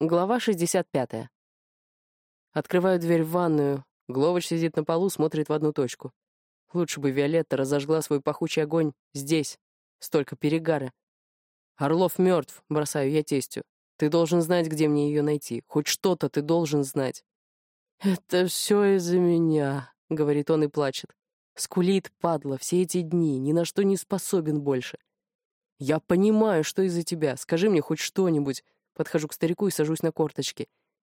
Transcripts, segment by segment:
Глава 65. Открываю дверь в ванную. Гловач сидит на полу, смотрит в одну точку. Лучше бы Виолетта разожгла свой пахучий огонь здесь. Столько перегара. Орлов мертв, бросаю я тестю. Ты должен знать, где мне ее найти. Хоть что-то ты должен знать. «Это все из-за меня», — говорит он и плачет. Скулит, падла, все эти дни, ни на что не способен больше. «Я понимаю, что из-за тебя. Скажи мне хоть что-нибудь. Подхожу к старику и сажусь на корточки.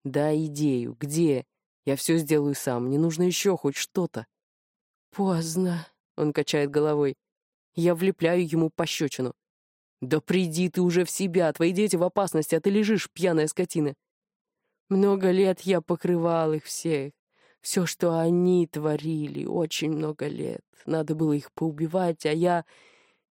Да, идею. Где? Я все сделаю сам. Мне нужно еще хоть что-то. Поздно. Он качает головой. Я влепляю ему пощечину. Да приди ты уже в себя. Твои дети в опасности, а ты лежишь, пьяная скотина. Много лет я покрывал их всех. Все, что они творили, очень много лет. Надо было их поубивать, а я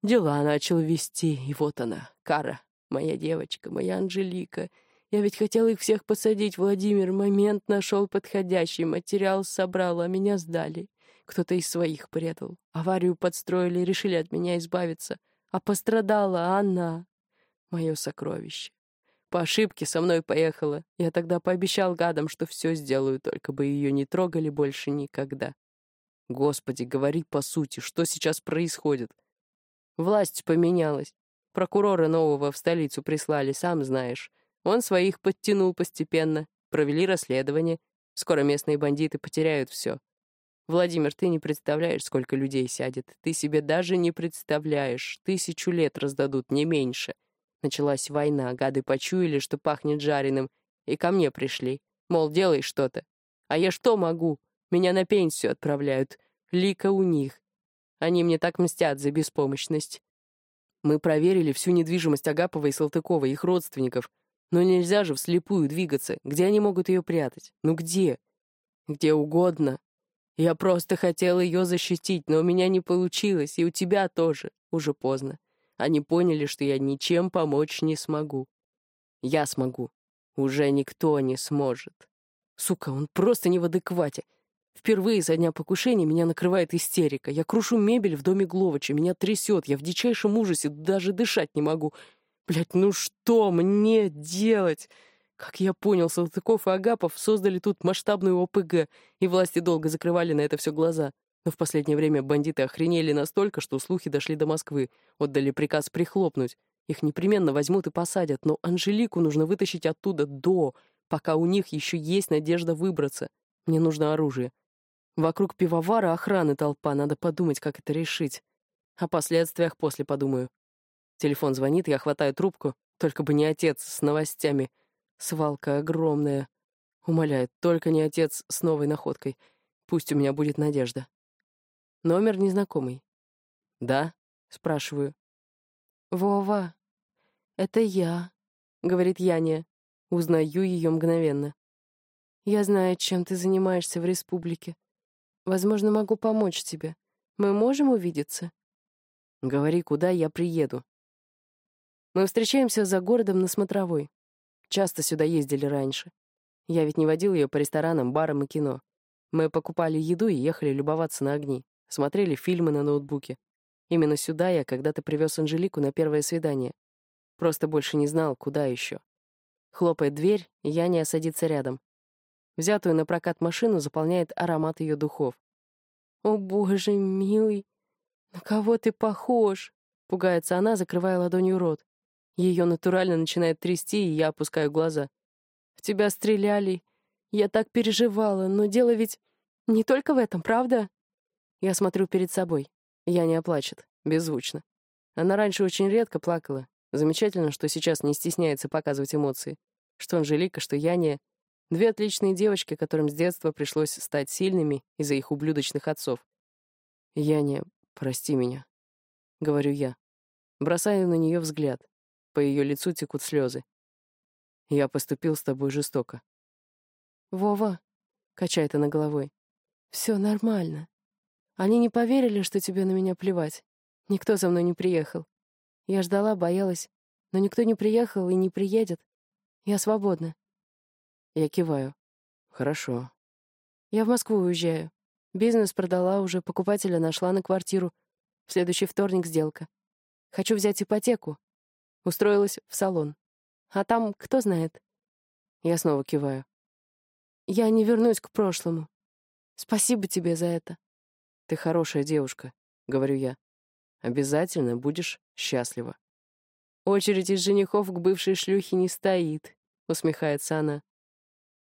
дела начал вести, и вот она, кара. Моя девочка, моя Анжелика. Я ведь хотел их всех посадить, Владимир. Момент нашел подходящий, материал собрал, а меня сдали. Кто-то из своих предал. Аварию подстроили, решили от меня избавиться. А пострадала она, мое сокровище. По ошибке со мной поехала. Я тогда пообещал гадам, что все сделаю, только бы ее не трогали больше никогда. Господи, говори по сути, что сейчас происходит? Власть поменялась. Прокурора нового в столицу прислали, сам знаешь. Он своих подтянул постепенно. Провели расследование. Скоро местные бандиты потеряют все. Владимир, ты не представляешь, сколько людей сядет. Ты себе даже не представляешь. Тысячу лет раздадут, не меньше. Началась война, гады почуяли, что пахнет жареным, и ко мне пришли. Мол, делай что-то. А я что могу? Меня на пенсию отправляют. Лика у них. Они мне так мстят за беспомощность. Мы проверили всю недвижимость Агапова и Салтыкова, их родственников. Но нельзя же вслепую двигаться. Где они могут ее прятать? Ну где? Где угодно. Я просто хотел ее защитить, но у меня не получилось, и у тебя тоже. Уже поздно. Они поняли, что я ничем помочь не смогу. Я смогу. Уже никто не сможет. Сука, он просто не в адеквате. Впервые за дня покушения меня накрывает истерика. Я крушу мебель в доме Гловача, меня трясет, я в дичайшем ужасе, даже дышать не могу. Блять, ну что мне делать? Как я понял, Салтыков и Агапов создали тут масштабную ОПГ, и власти долго закрывали на это все глаза. Но в последнее время бандиты охренели настолько, что слухи дошли до Москвы, отдали приказ прихлопнуть. Их непременно возьмут и посадят, но Анжелику нужно вытащить оттуда до, пока у них еще есть надежда выбраться. Мне нужно оружие. Вокруг пивовара охраны толпа, надо подумать, как это решить. О последствиях после подумаю. Телефон звонит, я хватаю трубку, только бы не отец с новостями. Свалка огромная. Умоляет, только не отец с новой находкой. Пусть у меня будет надежда. Номер незнакомый. «Да?» — спрашиваю. «Вова, это я», — говорит Яня. Узнаю ее мгновенно. «Я знаю, чем ты занимаешься в республике. Возможно, могу помочь тебе. Мы можем увидеться?» «Говори, куда я приеду». Мы встречаемся за городом на Смотровой. Часто сюда ездили раньше. Я ведь не водил ее по ресторанам, барам и кино. Мы покупали еду и ехали любоваться на огни. Смотрели фильмы на ноутбуке. Именно сюда я когда-то привез Анжелику на первое свидание. Просто больше не знал, куда еще. Хлопает дверь, и Яня садится рядом. Взятую на прокат машину заполняет аромат ее духов. «О, боже, милый, на кого ты похож?» — пугается она, закрывая ладонью рот. Ее натурально начинает трясти, и я опускаю глаза. «В тебя стреляли. Я так переживала, но дело ведь не только в этом, правда?» Я смотрю перед собой. Я не оплачет, беззвучно. Она раньше очень редко плакала. Замечательно, что сейчас не стесняется показывать эмоции. Что Анжелика, что Яния Две отличные девочки, которым с детства пришлось стать сильными из-за их ублюдочных отцов. «Я не... Прости меня», — говорю я. Бросаю на нее взгляд. По ее лицу текут слезы. «Я поступил с тобой жестоко». «Вова», — качает она головой, — «все нормально. Они не поверили, что тебе на меня плевать. Никто за мной не приехал. Я ждала, боялась, но никто не приехал и не приедет. Я свободна. Я киваю. Хорошо. Я в Москву уезжаю. Бизнес продала уже, покупателя нашла на квартиру. В следующий вторник сделка. Хочу взять ипотеку. Устроилась в салон. А там, кто знает. Я снова киваю. «Я не вернусь к прошлому. Спасибо тебе за это». «Ты хорошая девушка», — говорю я. «Обязательно будешь счастлива». «Очередь из женихов к бывшей шлюхе не стоит», — усмехается она.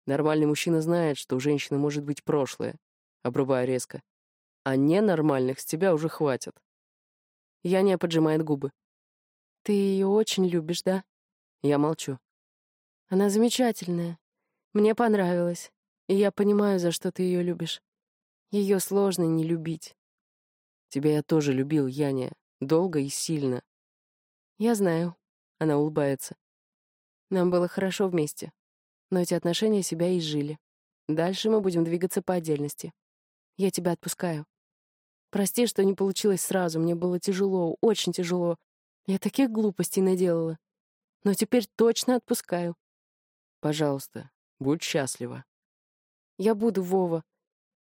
«Нормальный мужчина знает, что у женщины может быть прошлое», — обрубаю резко. «А ненормальных с тебя уже хватит». Яня поджимает губы. «Ты ее очень любишь, да?» Я молчу. «Она замечательная. Мне понравилось. И я понимаю, за что ты ее любишь. Ее сложно не любить». «Тебя я тоже любил, Яня. Долго и сильно. «Я знаю», — она улыбается. «Нам было хорошо вместе, но эти отношения себя изжили. Дальше мы будем двигаться по отдельности. Я тебя отпускаю. Прости, что не получилось сразу, мне было тяжело, очень тяжело. Я таких глупостей наделала. Но теперь точно отпускаю. Пожалуйста, будь счастлива. Я буду, Вова.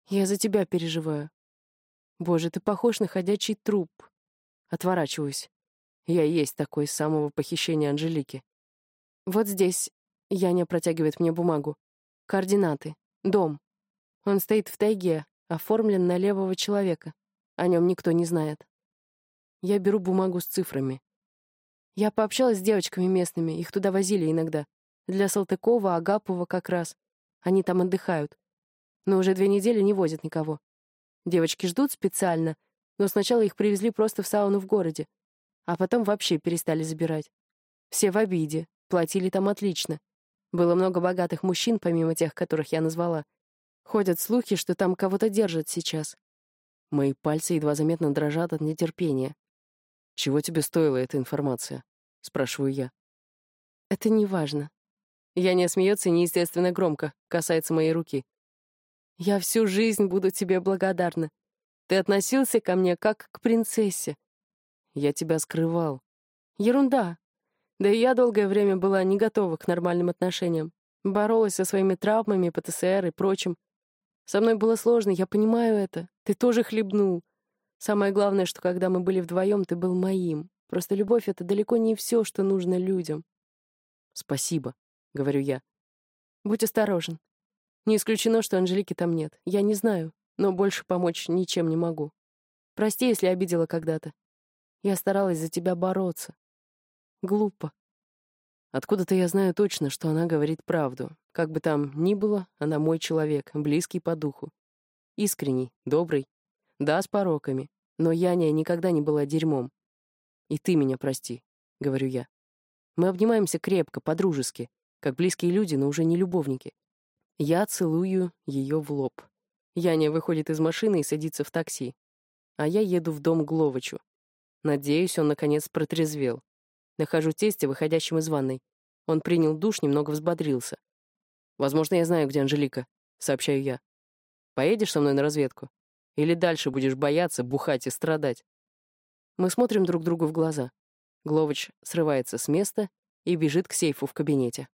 Я за тебя переживаю. Боже, ты похож на ходячий труп. Отворачиваюсь. Я есть такой с самого похищения Анжелики. Вот здесь Яня протягивает мне бумагу. Координаты. Дом. Он стоит в тайге, оформлен на левого человека. О нем никто не знает. Я беру бумагу с цифрами. Я пообщалась с девочками местными, их туда возили иногда. Для Салтыкова, Агапова как раз. Они там отдыхают. Но уже две недели не возят никого. Девочки ждут специально, но сначала их привезли просто в сауну в городе, а потом вообще перестали забирать. Все в обиде, платили там отлично. Было много богатых мужчин, помимо тех, которых я назвала. Ходят слухи, что там кого-то держат сейчас. Мои пальцы едва заметно дрожат от нетерпения. «Чего тебе стоила эта информация?» — спрашиваю я. «Это не важно». Яня смеется неестественно громко, касается моей руки. «Я всю жизнь буду тебе благодарна. Ты относился ко мне как к принцессе. Я тебя скрывал. Ерунда. Да и я долгое время была не готова к нормальным отношениям. Боролась со своими травмами, ПТСР и прочим. Со мной было сложно, я понимаю это. Ты тоже хлебнул. Самое главное, что когда мы были вдвоем, ты был моим. Просто любовь — это далеко не все, что нужно людям. «Спасибо», — говорю я. «Будь осторожен. Не исключено, что Анжелики там нет. Я не знаю, но больше помочь ничем не могу. Прости, если обидела когда-то. Я старалась за тебя бороться. Глупо. Откуда-то я знаю точно, что она говорит правду. Как бы там ни было, она мой человек, близкий по духу. Искренний, добрый. Да, с пороками. Но Яня никогда не была дерьмом. И ты меня прости, — говорю я. Мы обнимаемся крепко, по-дружески, как близкие люди, но уже не любовники. Я целую ее в лоб. Яня выходит из машины и садится в такси. А я еду в дом Гловачу. Надеюсь, он, наконец, протрезвел. Нахожу тестя, выходящим из ванной. Он принял душ, немного взбодрился. «Возможно, я знаю, где Анжелика», — сообщаю я. «Поедешь со мной на разведку? Или дальше будешь бояться, бухать и страдать?» Мы смотрим друг другу в глаза. Гловыч срывается с места и бежит к сейфу в кабинете.